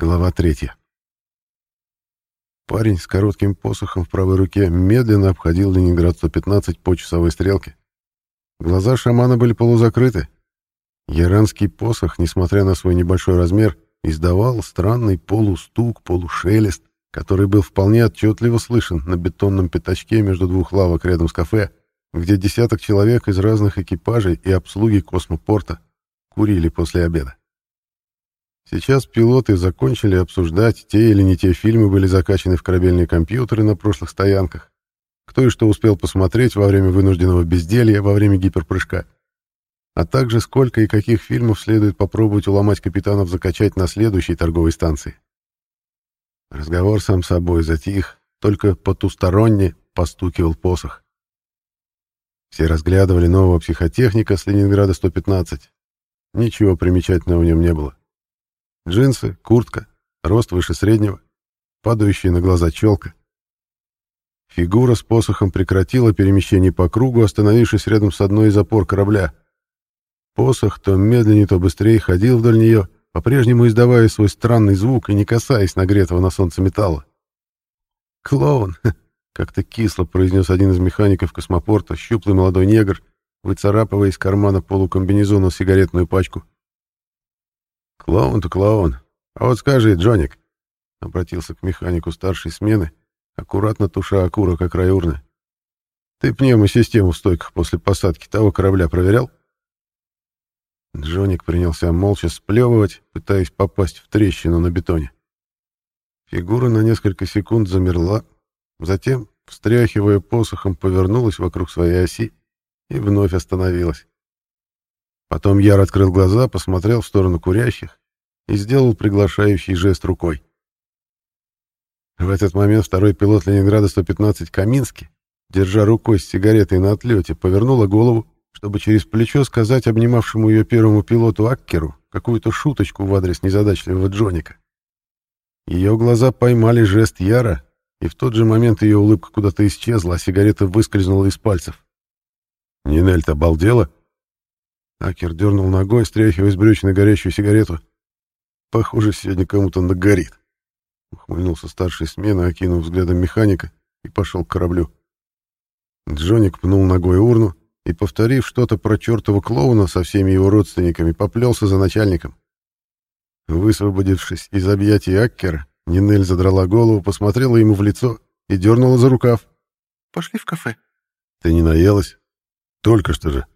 Глава третья. Парень с коротким посохом в правой руке медленно обходил Ленинград 115 по часовой стрелке. Глаза шамана были полузакрыты. Яранский посох, несмотря на свой небольшой размер, издавал странный полустук, полушелест, который был вполне отчетливо слышен на бетонном пятачке между двух лавок рядом с кафе, где десяток человек из разных экипажей и обслуги космопорта курили после обеда. Сейчас пилоты закончили обсуждать, те или не те фильмы были закачаны в корабельные компьютеры на прошлых стоянках, кто и что успел посмотреть во время вынужденного безделья, во время гиперпрыжка, а также сколько и каких фильмов следует попробовать уломать капитанов закачать на следующей торговой станции. Разговор сам собой затих, только потусторонне постукивал посох. Все разглядывали нового психотехника с Ленинграда 115. Ничего примечательного в нем не было. Джинсы, куртка, рост выше среднего, падающая на глаза челка. Фигура с посохом прекратила перемещение по кругу, остановившись рядом с одной из опор корабля. Посох то медленнее, то быстрее ходил вдоль нее, по-прежнему издавая свой странный звук и не касаясь нагретого на солнце металла. «Клоун!» — как-то кисло произнес один из механиков космопорта, щуплый молодой негр, выцарапывая из кармана полукомбинезона сигаретную пачку. «Клоун-то клоун. А вот скажи, Джоник», — обратился к механику старшей смены, аккуратно туша окурок о край урны. «Ты пневмосистему в стойках после посадки того корабля проверял?» Джоник принялся молча сплевывать, пытаясь попасть в трещину на бетоне. Фигура на несколько секунд замерла, затем, встряхивая посохом, повернулась вокруг своей оси и вновь остановилась. Потом Яр открыл глаза, посмотрел в сторону курящих и сделал приглашающий жест рукой. В этот момент второй пилот Ленинграда 115 Каминский, держа рукой с сигаретой на отлете, повернула голову, чтобы через плечо сказать обнимавшему ее первому пилоту Аккеру какую-то шуточку в адрес незадачливого Джоника. Ее глаза поймали жест Яра, и в тот же момент ее улыбка куда-то исчезла, а сигарета выскользнула из пальцев. «Нинель-то обалдела?» Акер дернул ногой, стряхивая с брючины горящую сигарету. «Похоже, сегодня кому-то нагорит». Ухмыльнулся старший смены, окинув взглядом механика, и пошел к кораблю. Джоник пнул ногой урну и, повторив что-то про чертова клоуна со всеми его родственниками, поплелся за начальником. Высвободившись из объятий Аккера, Нинель задрала голову, посмотрела ему в лицо и дернула за рукав. «Пошли в кафе». «Ты не наелась? Только что же».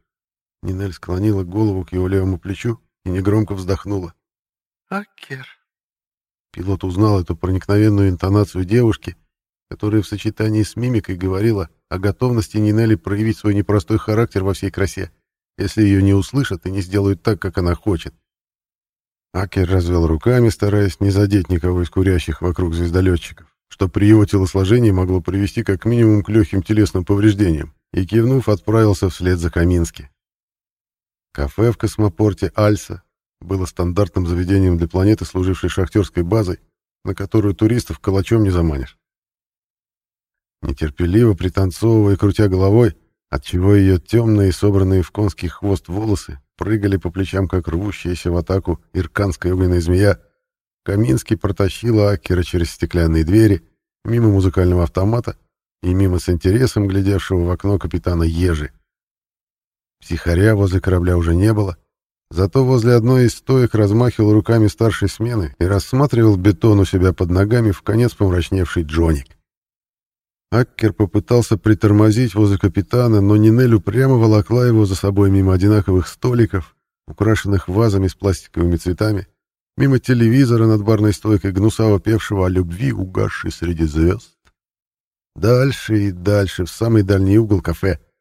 Нинель склонила голову к его левому плечу и негромко вздохнула. «Акер». Пилот узнал эту проникновенную интонацию девушки, которая в сочетании с мимикой говорила о готовности Нинели проявить свой непростой характер во всей красе, если ее не услышат и не сделают так, как она хочет. Акер развел руками, стараясь не задеть никого из курящих вокруг звездолетчиков, что при его телосложении могло привести как минимум к легким телесным повреждениям, и, кивнув, отправился вслед за Камински. Кафе в космопорте «Альса» было стандартным заведением для планеты, служившей шахтерской базой, на которую туристов калачом не заманишь. Нетерпеливо пританцовывая крутя головой, отчего ее темные, собранные в конский хвост волосы прыгали по плечам, как рвущаяся в атаку ирканская огненная змея, Каминский протащила Акера через стеклянные двери, мимо музыкального автомата и мимо с интересом глядевшего в окно капитана Ежи. Психаря возле корабля уже не было, зато возле одной из стоек размахивал руками старшей смены и рассматривал бетон у себя под ногами в конец помрачневший Джоник. Аккер попытался притормозить возле капитана, но Нинель упрямо волокла его за собой мимо одинаковых столиков, украшенных вазами с пластиковыми цветами, мимо телевизора над барной стойкой, гнусаво певшего о любви, угасшей среди звезд. Дальше и дальше, в самый дальний угол кафе —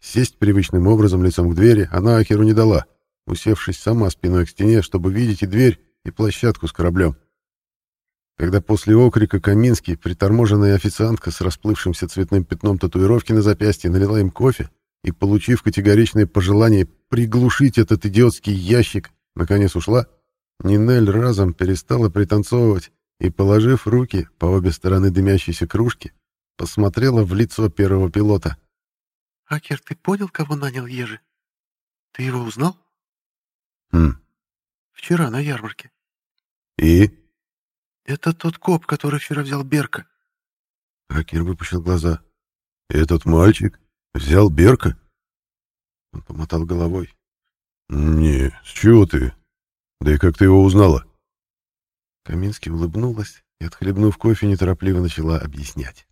Сесть привычным образом лицом к двери она Акеру не дала, усевшись сама спиной к стене, чтобы видеть и дверь, и площадку с кораблем. Когда после окрика Каминский приторможенная официантка с расплывшимся цветным пятном татуировки на запястье налила им кофе и, получив категоричное пожелание приглушить этот идиотский ящик, наконец ушла, Нинель разом перестала пританцовывать и, положив руки по обе стороны дымящейся кружки, посмотрела в лицо первого пилота — Акер, ты понял, кого нанял Ежи? Ты его узнал? Хм. Вчера на ярмарке. «И?» «Это тот коп, который вчера взял Берка». Акер выпущил глаза. «Этот мальчик взял Берка?» Он помотал головой. «Не, с чего ты? Да и как ты его узнала?» Каминский улыбнулась и, отхлебнув кофе, неторопливо начала объяснять.